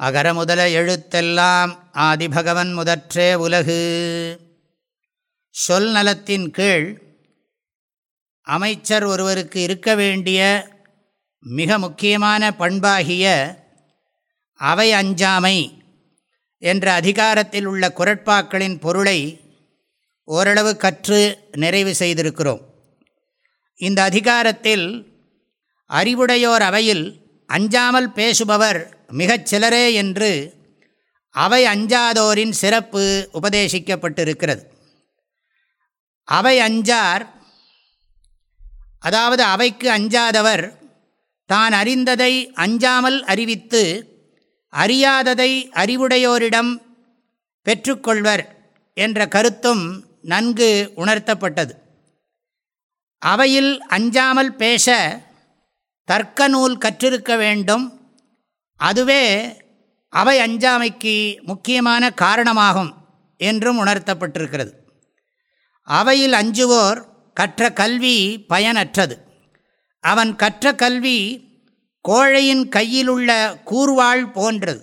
அகர முதல எழுத்தெல்லாம் ஆதிபகவன் முதற்றே உலகு. சொல் நலத்தின் கீழ் அமைச்சர் ஒருவருக்கு இருக்க வேண்டிய மிக முக்கியமான பண்பாகிய அவை அஞ்சாமை என்ற அதிகாரத்தில் உள்ள குரட்பாக்களின் பொருளை ஓரளவு கற்று நிறைவு செய்திருக்கிறோம். இந்த அதிகாரத்தில் அறிவுடையோர் அவையில் அஞ்சாமல் பேசுபவர் மிகச் சிலரே என்று அவை அஞ்சாதோரின் சிறப்பு உபதேசிக்கப்பட்டிருக்கிறது. அவை அஞ்சார் அதாவது அவைக்கு அஞ்சாதவர் தான் அறிந்ததை அஞ்சாமல் அறிவித்து அறியாததை அறிவுடையோரிடம் பெற்றுக்கொள்வர் என்ற கருத்தும் நன்கு உணர்த்தப்பட்டது. அவையில் அஞ்சாமல் பேச தர்க்க நூல் கற்றிருக்க வேண்டும். அதுவே அவை அஞ்சாமைக்கு முக்கியமான காரணமாகும் என்றும் உணர்த்தப்பட்டிருக்கிறது. அவையில் அஞ்சுவோர் கற்ற கல்வி பயனற்றது. அவன் கற்ற கல்வி கோழையின் கையிலுள்ள கூர்வாள் போன்றது.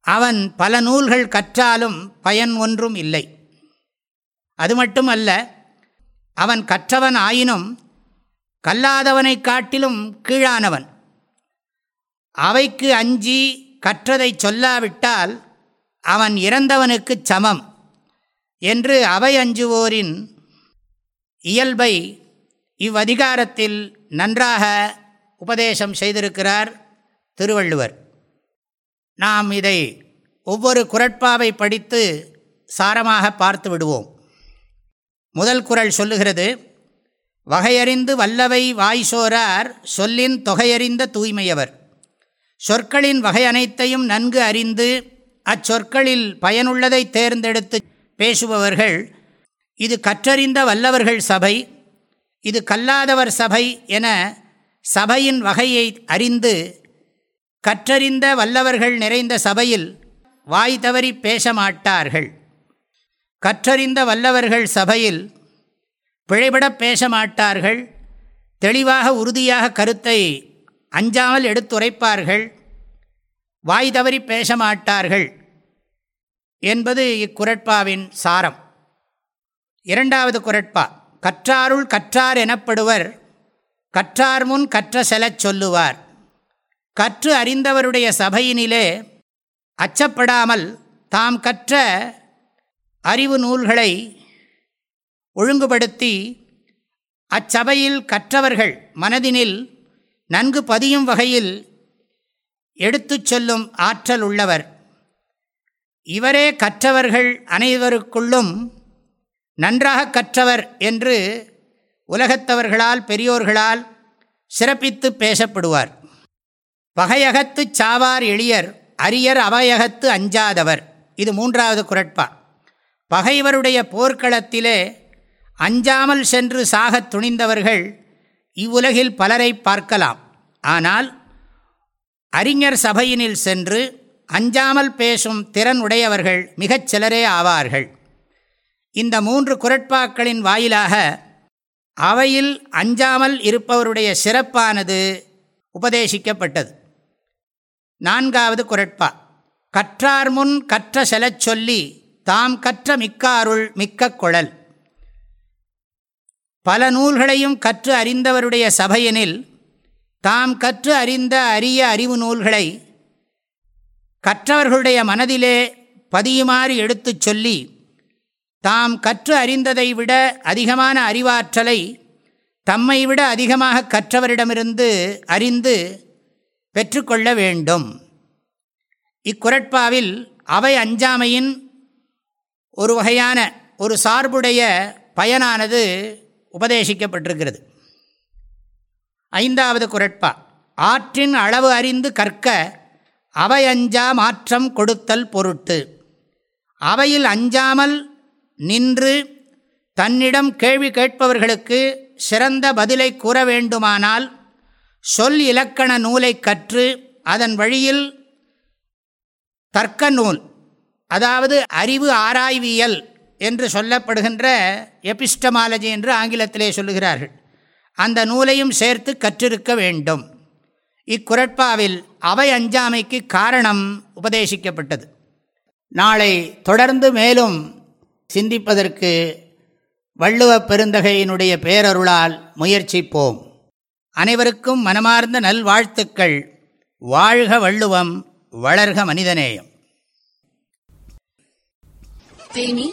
அவன் பல நூல்கள் கற்றாலும் பயன் ஒன்றும் இல்லை. அது மட்டுமல்ல அவன் கற்றவன் ஆயினும் கல்லாதவனை காட்டிலும் கீழானவன். அவைக்கு அஞ்சி கற்றதை சொல்லாவிட்டால் அவன் இறந்தவனுக்கு சமம் என்று அவை அஞ்சுவோரின் இயல்பை இவ்வதிகாரத்தில் நன்றாக உபதேசம் செய்திருக்கிறார் திருவள்ளுவர். நாம் இதை ஒவ்வொரு குரட்பாவை படித்து சாரமாக பார்த்து விடுவோம். முதல் குரல் சொல்லுகிறது வகையறிந்து வல்லவை வாய்சோரார் சொல்லின் தொகையறிந்த தூய்மையவர். சொற்களின் வகை அனைத்தையும் நன்கு அறிந்து அச்சொற்களில் பயனுள்ளதை தேர்ந்தெடுத்து பேசுபவர்கள் இது கற்றறிந்த வல்லவர்கள் சபை இது கல்லாதவர் சபை என சபையின் வகையை அறிந்து கற்றறிந்த வல்லவர்கள் நிறைந்த சபையில் வாய் தவறி பேச மாட்டார்கள் கற்றறிந்த வல்லவர்கள் சபையில் பிழைபட பேச மாட்டார்கள் தெளிவாக உறுதியாக கருத்தை அஞ்சாமல் எடுத்துரைப்பார்கள். வாய் தவறி பேச மாட்டார்கள் என்பது இக்குரட்பாவின் சாரம். இரண்டாவது குரட்பா கற்றாருள் கற்றார் எனப்படுவர் கற்றார் முன் கற்ற செலச் சொல்லுவார். கற்று அறிந்தவருடைய சபையினிலே அச்சப்படாமல் தாம் கற்ற அறிவு நூல்களை ஒழுங்குபடுத்தி அச்சபையில் கற்றவர்கள் மனதினில் நன்கு பதியும் வகையில் எடுத்துச் சொல்லும் ஆற்றல் உள்ளவர். இவரே கற்றவர்கள் அனைவருக்குள்ளும் நன்றாக கற்றவர் என்று உலகத்தவர்களால் பெரியோர்களால் சிறப்பித்து பேசப்படுவார். பகையகத்து சாவார் எளியர் அரியர் அவையகத்து அஞ்சாதவர். இது மூன்றாவது குரட்பா. பகைவருடைய போர்க்களத்திலே அஞ்சாமல் சென்று சாகத் துணிந்தவர்கள் இவ்வுலகில் பலரை பார்க்கலாம். ஆனால் அறிஞர் சபையினில் சென்று அஞ்சாமல் பேசும் திறன் உடையவர்கள் மிகச் சிலரே ஆவார்கள். இந்த மூன்று குரட்பாக்களின் வாயிலாக அவையில் அஞ்சாமல் இருப்பவருடைய சிறப்பானது உபதேசிக்கப்பட்டது. நான்காவது குரட்பா கற்றார் முன் கற்ற செலச் சொல்லி தாம் கற்ற மிக்காருள் மிக்க குழல். பல நூல்களையும் கற்று அறிந்தவருடைய சபையெனில் தாம் கற்று அறிந்த அரிய அறிவு நூல்களை கற்றவர்களுடைய மனதிலே பதியுமாறு எடுத்துச் சொல்லி தாம் கற்று அறிந்ததை விட அதிகமான அறிவாற்றலை தம்மை விட அதிகமாக கற்றவரிடமிருந்து அறிந்து பெற்றுக்கொள்ள வேண்டும். இக்குரட்பாவில் அவை அஞ்சாமையின் ஒரு வகையான ஒரு சார்புடைய பயனானது உபதேசிக்கப்பட்டிருக்கிறது. ஐந்தாவது குரட்பா. ஆற்றின் அளவு அறிந்து கற்க அவை அஞ்சா மாற்றம் கொடுத்தல் பொருட்டு. அவையில் அஞ்சாமல் நின்று தன்னிடம் கேள்வி கேட்பவர்களுக்கு சிறந்த பதிலை கூற வேண்டுமானால் சொல் இலக்கண நூலை கற்று அதன் வழியில் தர்க்க நூல் அதாவது அறிவு ஆராய்வியல் என்று சொல்லப்படுகின்ற எபிஸ்டமாலஜி என்று ஆங்கிலத்திலே சொல்லுகிறார்கள். அந்த நூலையும் சேர்த்து கற்றிருக்க வேண்டும். இக்குரட்பாவில் அவை அஞ்சாமைக்கு காரணம் உபதேசிக்கப்பட்டது. நாளை தொடர்ந்து மேலும் சிந்திப்பதற்கு வள்ளுவப் பெருந்தகையினுடைய பேரருளால் முயற்சிப்போம். அனைவருக்கும் மனமார்ந்த நல்வாழ்த்துக்கள். வாழ்க வள்ளுவம் வளர்க மனிதநேயம். தேனி